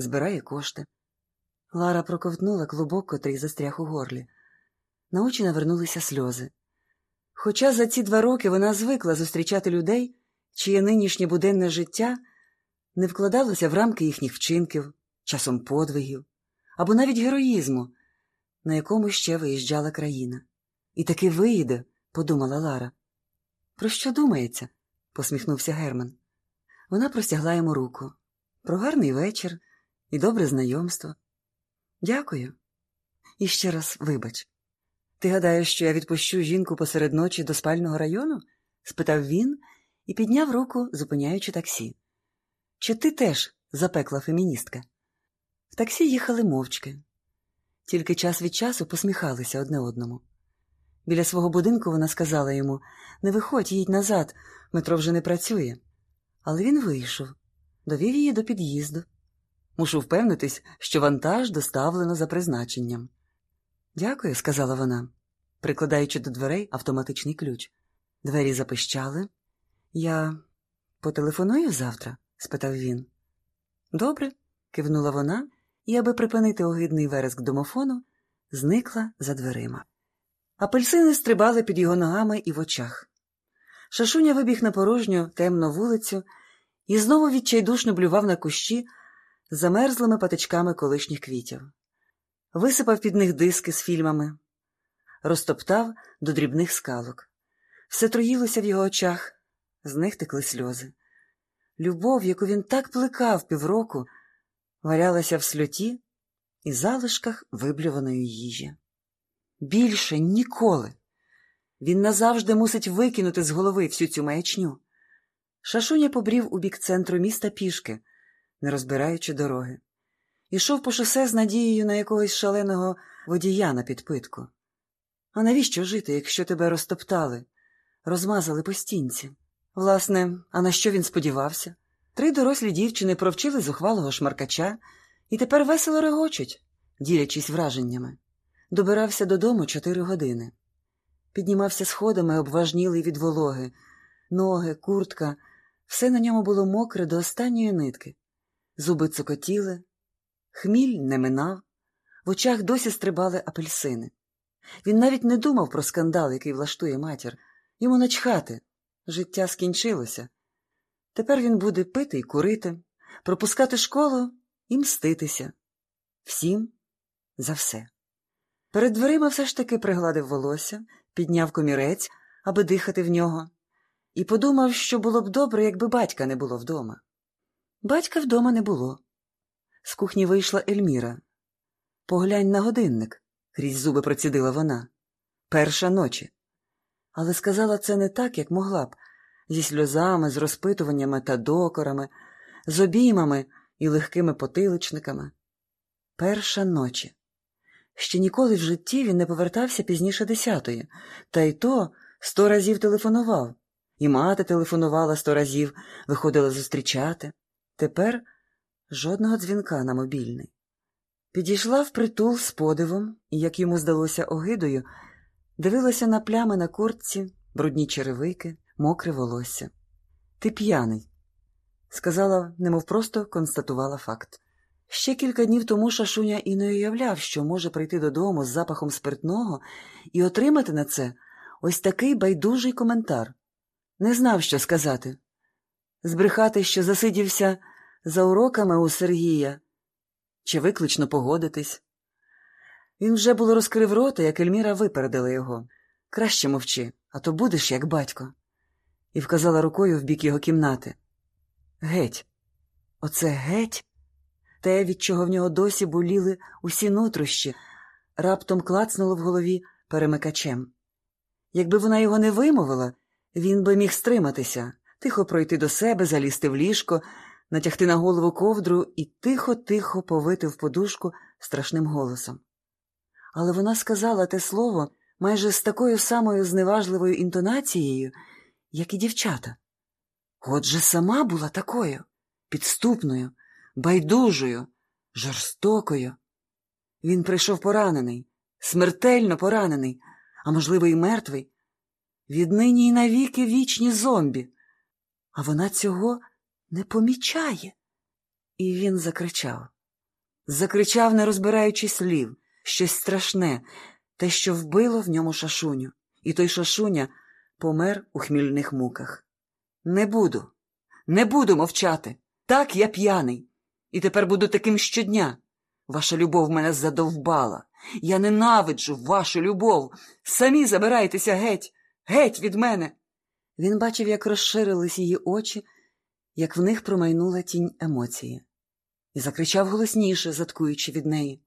збирає кошти. Лара проковтнула клубок, котрий застряг у горлі. На очі навернулися сльози. Хоча за ці два роки вона звикла зустрічати людей, чиє нинішнє буденне життя не вкладалося в рамки їхніх вчинків, часом подвигів або навіть героїзму, на якому ще виїжджала країна. І таки виїде, подумала Лара. Про що думається? посміхнувся Герман. Вона простягла йому руку. Про гарний вечір і добре знайомство. Дякую. І ще раз вибач. Ти гадаєш, що я відпущу жінку посеред ночі до спального району? спитав він і підняв руку, зупиняючи таксі. Чи ти теж запекла феміністка? В таксі їхали мовчки, тільки час від часу посміхалися одне одному. Біля свого будинку вона сказала йому не виходь, їдь назад, метро вже не працює. Але він вийшов, довів її до під'їзду. Мушу впевнитись, що вантаж доставлено за призначенням. Дякую, сказала вона, прикладаючи до дверей автоматичний ключ. Двері запищали. Я потелефоную завтра? спитав він. Добре, кивнула вона і, аби припинити огидний вереск домофону, зникла за дверима. Апельсини стрибали під його ногами і в очах. Шашуня вибіг на порожню темну вулицю і знову відчайдушно блював на кущі замерзлими патичками колишніх квітів, висипав під них диски з фільмами, розтоптав до дрібних скалок. Все троїлося в його очах, з них текли сльози. Любов, яку він так плекав півроку, валялася в сльоті і залишках виблюваної їжі. Більше ніколи. Він назавжди мусить викинути з голови всю цю маячню. Шашуня побрів у бік центру міста пішки, не розбираючи дороги. Ішов по шосе з надією на якогось шаленого водія на підпитку. А навіщо жити, якщо тебе розтоптали, розмазали по стінці? Власне, а на що він сподівався? Три дорослі дівчини провчили зухвалого шмаркача і тепер весело регочуть, ділячись враженнями. Добирався додому чотири години. Піднімався сходами, обважнілий від вологи, ноги, куртка, все на ньому було мокре до останньої нитки. Зуби цокотіли, хміль не минав, в очах досі стрибали апельсини. Він навіть не думав про скандал, який влаштує матір. Йому начхати. Життя скінчилося. Тепер він буде пити і курити, пропускати школу і мститися. Всім за все. Перед дверима все ж таки пригладив волосся, підняв комірець, аби дихати в нього, і подумав, що було б добре, якби батька не було вдома. Батька вдома не було. З кухні вийшла Ельміра. Поглянь на годинник, крізь зуби процідила вона. Перша ночі. Але сказала це не так, як могла б, зі сльозами, з розпитуваннями та докорами, з обіймами і легкими потиличниками. Перша ночі. Ще ніколи в житті він не повертався пізніше десятої, та й то сто разів телефонував. І мати телефонувала сто разів, виходила зустрічати. Тепер жодного дзвінка на мобільний. Підійшла в притул з подивом і, як йому здалося огидою, дивилася на плями на куртці, брудні черевики, мокре волосся. Ти п'яний, сказала, немов просто констатувала факт. Ще кілька днів тому Шашуня і не уявляв, що може прийти додому з запахом спиртного і отримати на це ось такий байдужий коментар. Не знав, що сказати. Збрехати, що засидівся за уроками у Сергія, чи виклично погодитись. Він вже було розкрив рота, як Ельміра випередила його. Краще мовчи, а то будеш, як батько, і вказала рукою в бік його кімнати. Геть, оце геть те, від чого в нього досі боліли усі нутрощі, раптом клацнуло в голові перемикачем. Якби вона його не вимовила, він би міг стриматися, тихо пройти до себе, залізти в ліжко, натягти на голову ковдру і тихо-тихо повити в подушку страшним голосом. Але вона сказала те слово майже з такою самою зневажливою інтонацією, як і дівчата. Отже, сама була такою, підступною, байдужою, жорстокою. Він прийшов поранений, смертельно поранений, а можливо, і мертвий. Віднині й навіки вічні зомбі. А вона цього не помічає. І він закричав закричав, не розбираючи слів, щось страшне, те, що вбило в ньому шашуню, і той шашуня помер у хмільних муках. Не буду, не буду мовчати. Так я п'яний. І тепер буду таким щодня. Ваша любов мене задовбала. Я ненавиджу вашу любов. Самі забирайтеся геть, геть від мене. Він бачив, як розширились її очі, як в них промайнула тінь емоції, і закричав голосніше, заткуючи від неї.